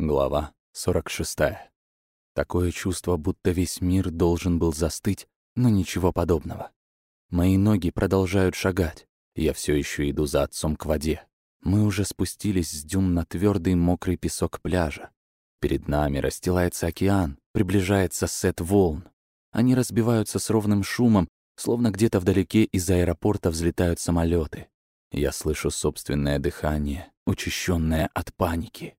Глава 46. Такое чувство, будто весь мир должен был застыть, но ничего подобного. Мои ноги продолжают шагать. Я все еще иду за отцом к воде. Мы уже спустились с дюн на твердый мокрый песок пляжа. Перед нами расстилается океан, приближается сет волн. Они разбиваются с ровным шумом, словно где-то вдалеке из аэропорта взлетают самолеты. Я слышу собственное дыхание, учащенное от паники.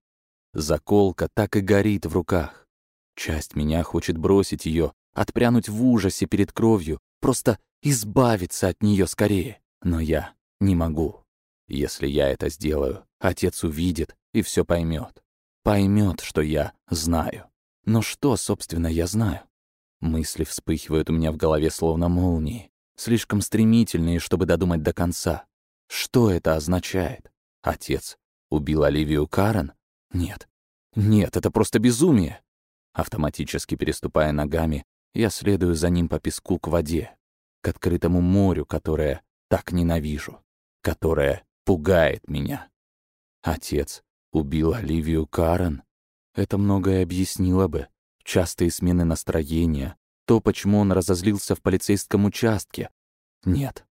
Заколка так и горит в руках. Часть меня хочет бросить ее, отпрянуть в ужасе перед кровью, просто избавиться от нее скорее. Но я не могу. Если я это сделаю, отец увидит и все поймет. Поймет, что я знаю. Но что, собственно, я знаю? Мысли вспыхивают у меня в голове словно молнии, слишком стремительные, чтобы додумать до конца. Что это означает? Отец убил Оливию Карен? Нет. Нет, это просто безумие. Автоматически переступая ногами, я следую за ним по песку к воде, к открытому морю, которое так ненавижу, которое пугает меня. Отец убил Оливию Карен. Это многое объяснило бы. Частые смены настроения, то, почему он разозлился в полицейском участке. Нет.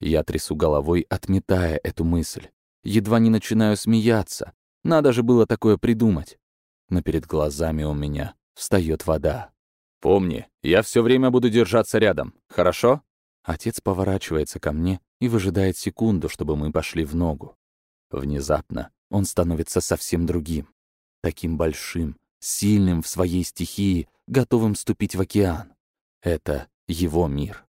Я трясу головой, отметая эту мысль. Едва не начинаю смеяться, надо же было такое придумать. Но перед глазами у меня встает вода. «Помни, я все время буду держаться рядом, хорошо?» Отец поворачивается ко мне и выжидает секунду, чтобы мы пошли в ногу. Внезапно он становится совсем другим. Таким большим, сильным в своей стихии, готовым вступить в океан. Это его мир.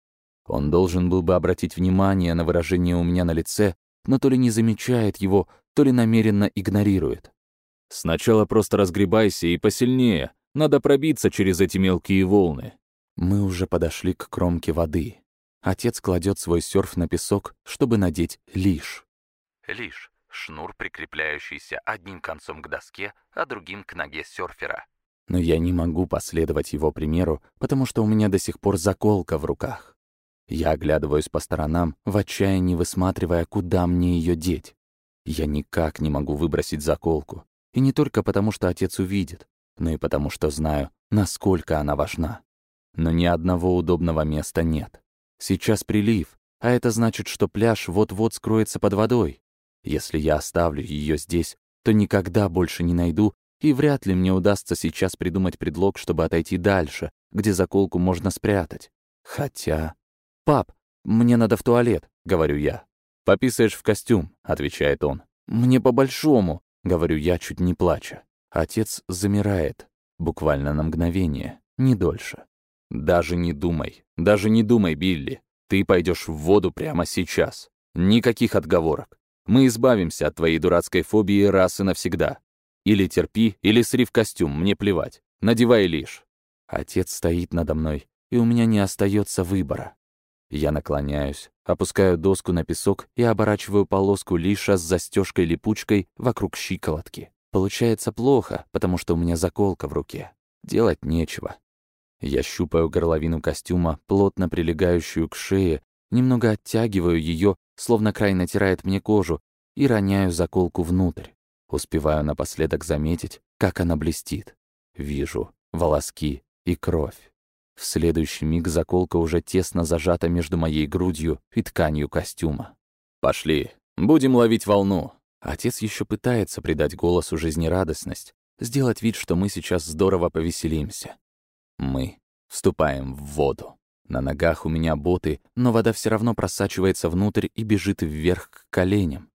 Он должен был бы обратить внимание на выражение у меня на лице, но то ли не замечает его, то ли намеренно игнорирует. «Сначала просто разгребайся и посильнее. Надо пробиться через эти мелкие волны». Мы уже подошли к кромке воды. Отец кладет свой серф на песок, чтобы надеть лиш. Лиш — шнур, прикрепляющийся одним концом к доске, а другим к ноге серфера. Но я не могу последовать его примеру, потому что у меня до сих пор заколка в руках. Я оглядываюсь по сторонам, в отчаянии высматривая, куда мне ее деть. Я никак не могу выбросить заколку. И не только потому, что отец увидит, но и потому, что знаю, насколько она важна. Но ни одного удобного места нет. Сейчас прилив, а это значит, что пляж вот-вот скроется под водой. Если я оставлю ее здесь, то никогда больше не найду, и вряд ли мне удастся сейчас придумать предлог, чтобы отойти дальше, где заколку можно спрятать. Хотя... «Пап, мне надо в туалет», — говорю я. «Пописаешь в костюм», — отвечает он. «Мне по-большому», — говорю я, чуть не плача. Отец замирает, буквально на мгновение, не дольше. «Даже не думай, даже не думай, Билли. Ты пойдешь в воду прямо сейчас. Никаких отговорок. Мы избавимся от твоей дурацкой фобии раз и навсегда. Или терпи, или сри в костюм, мне плевать. Надевай лишь». Отец стоит надо мной, и у меня не остается выбора. Я наклоняюсь, опускаю доску на песок и оборачиваю полоску лиша с застежкой липучкой вокруг щиколотки. Получается плохо, потому что у меня заколка в руке. Делать нечего. Я щупаю горловину костюма, плотно прилегающую к шее, немного оттягиваю ее, словно край натирает мне кожу, и роняю заколку внутрь. Успеваю напоследок заметить, как она блестит. Вижу волоски и кровь. В следующий миг заколка уже тесно зажата между моей грудью и тканью костюма. «Пошли, будем ловить волну». Отец еще пытается придать голосу жизнерадостность, сделать вид, что мы сейчас здорово повеселимся. Мы вступаем в воду. На ногах у меня боты, но вода все равно просачивается внутрь и бежит вверх к коленям.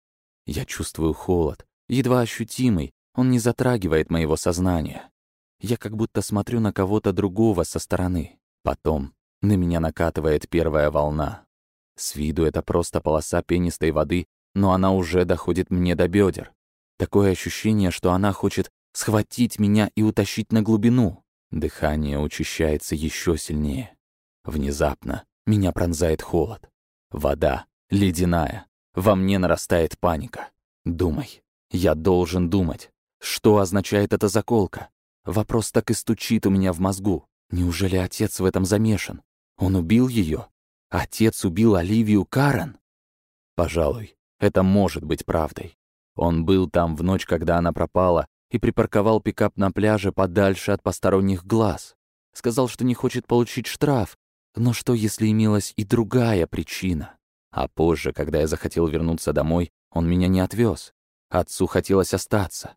Я чувствую холод, едва ощутимый, он не затрагивает моего сознания. Я как будто смотрю на кого-то другого со стороны. Потом на меня накатывает первая волна. С виду это просто полоса пенистой воды, но она уже доходит мне до бедер. Такое ощущение, что она хочет схватить меня и утащить на глубину. Дыхание учащается еще сильнее. Внезапно меня пронзает холод. Вода ледяная. Во мне нарастает паника. Думай. Я должен думать. Что означает эта заколка? Вопрос так и стучит у меня в мозгу. Неужели отец в этом замешан? Он убил ее? Отец убил Оливию Карен? Пожалуй, это может быть правдой. Он был там в ночь, когда она пропала, и припарковал пикап на пляже подальше от посторонних глаз. Сказал, что не хочет получить штраф, но что, если имелась и другая причина? А позже, когда я захотел вернуться домой, он меня не отвез. Отцу хотелось остаться.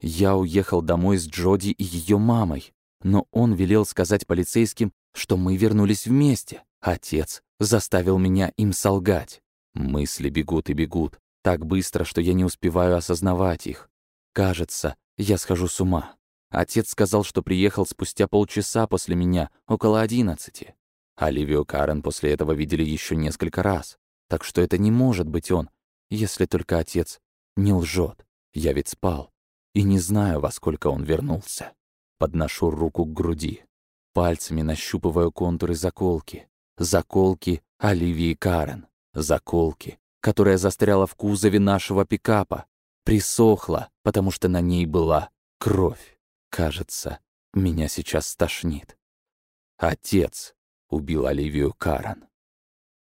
Я уехал домой с Джоди и ее мамой, но он велел сказать полицейским, что мы вернулись вместе. Отец заставил меня им солгать. Мысли бегут и бегут, так быстро, что я не успеваю осознавать их. Кажется, я схожу с ума. Отец сказал, что приехал спустя полчаса после меня, около одиннадцати. Оливию Карен после этого видели еще несколько раз. Так что это не может быть он, если только отец не лжет. Я ведь спал. И не знаю, во сколько он вернулся. Подношу руку к груди. Пальцами нащупываю контуры заколки. Заколки Оливии Карен. Заколки, которая застряла в кузове нашего пикапа. Присохла, потому что на ней была кровь. Кажется, меня сейчас стошнит. Отец убил Оливию Карен.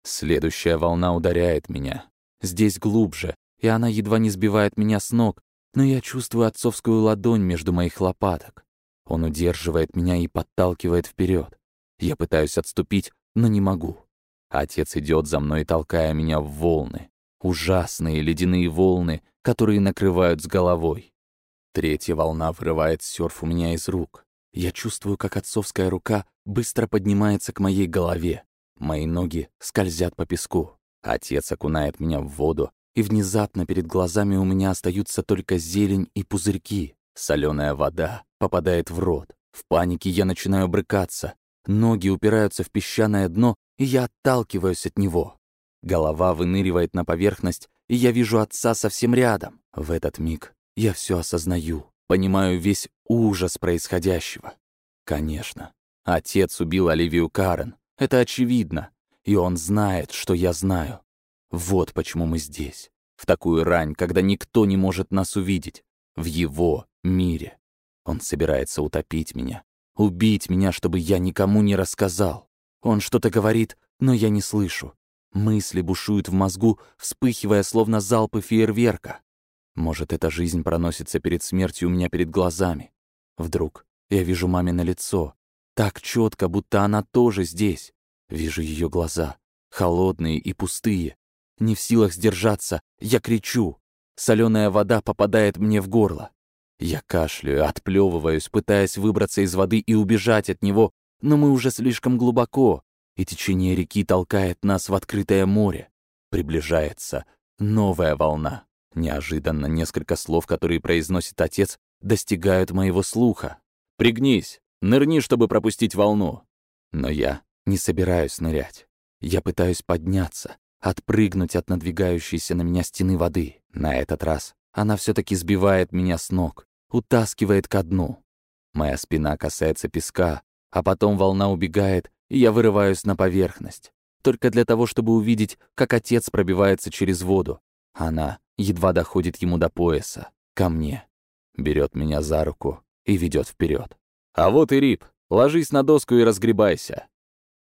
Следующая волна ударяет меня. Здесь глубже, и она едва не сбивает меня с ног, но я чувствую отцовскую ладонь между моих лопаток. Он удерживает меня и подталкивает вперед. Я пытаюсь отступить, но не могу. Отец идет за мной, толкая меня в волны. Ужасные ледяные волны, которые накрывают с головой. Третья волна вырывает серф у меня из рук. Я чувствую, как отцовская рука быстро поднимается к моей голове. Мои ноги скользят по песку. Отец окунает меня в воду, и внезапно перед глазами у меня остаются только зелень и пузырьки. Соленая вода попадает в рот. В панике я начинаю брыкаться. Ноги упираются в песчаное дно, и я отталкиваюсь от него. Голова выныривает на поверхность, и я вижу отца совсем рядом. В этот миг я все осознаю, понимаю весь ужас происходящего. Конечно, отец убил Оливию Карен. Это очевидно. И он знает, что я знаю. Вот почему мы здесь. В такую рань, когда никто не может нас увидеть. В его мире. Он собирается утопить меня. Убить меня, чтобы я никому не рассказал. Он что-то говорит, но я не слышу. Мысли бушуют в мозгу, вспыхивая, словно залпы фейерверка. Может, эта жизнь проносится перед смертью у меня перед глазами. Вдруг я вижу мамино лицо, так четко, будто она тоже здесь. Вижу ее глаза, холодные и пустые. Не в силах сдержаться, я кричу. Соленая вода попадает мне в горло. Я кашляю, отплевываюсь, пытаясь выбраться из воды и убежать от него, но мы уже слишком глубоко, и течение реки толкает нас в открытое море. Приближается новая волна. Неожиданно несколько слов, которые произносит отец, достигают моего слуха. «Пригнись! Нырни, чтобы пропустить волну. Но я не собираюсь нырять. Я пытаюсь подняться, отпрыгнуть от надвигающейся на меня стены воды. На этот раз она все таки сбивает меня с ног, утаскивает ко дну. Моя спина касается песка, а потом волна убегает, и я вырываюсь на поверхность. Только для того, чтобы увидеть, как отец пробивается через воду. Она едва доходит ему до пояса, ко мне. Берет меня за руку и ведет вперед. А вот и Рип. Ложись на доску и разгребайся.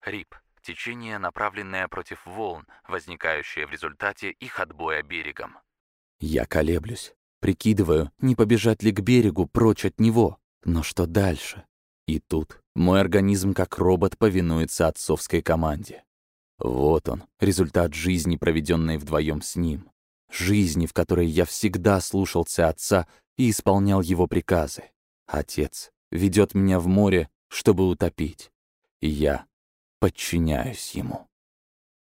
Рип. Течение, направленное против волн, возникающее в результате их отбоя берегом. Я колеблюсь. Прикидываю, не побежать ли к берегу, прочь от него. Но что дальше? И тут мой организм как робот повинуется отцовской команде. Вот он, результат жизни, проведенной вдвоем с ним. Жизни, в которой я всегда слушался отца и исполнял его приказы. Отец ведет меня в море, чтобы утопить. И я подчиняюсь ему.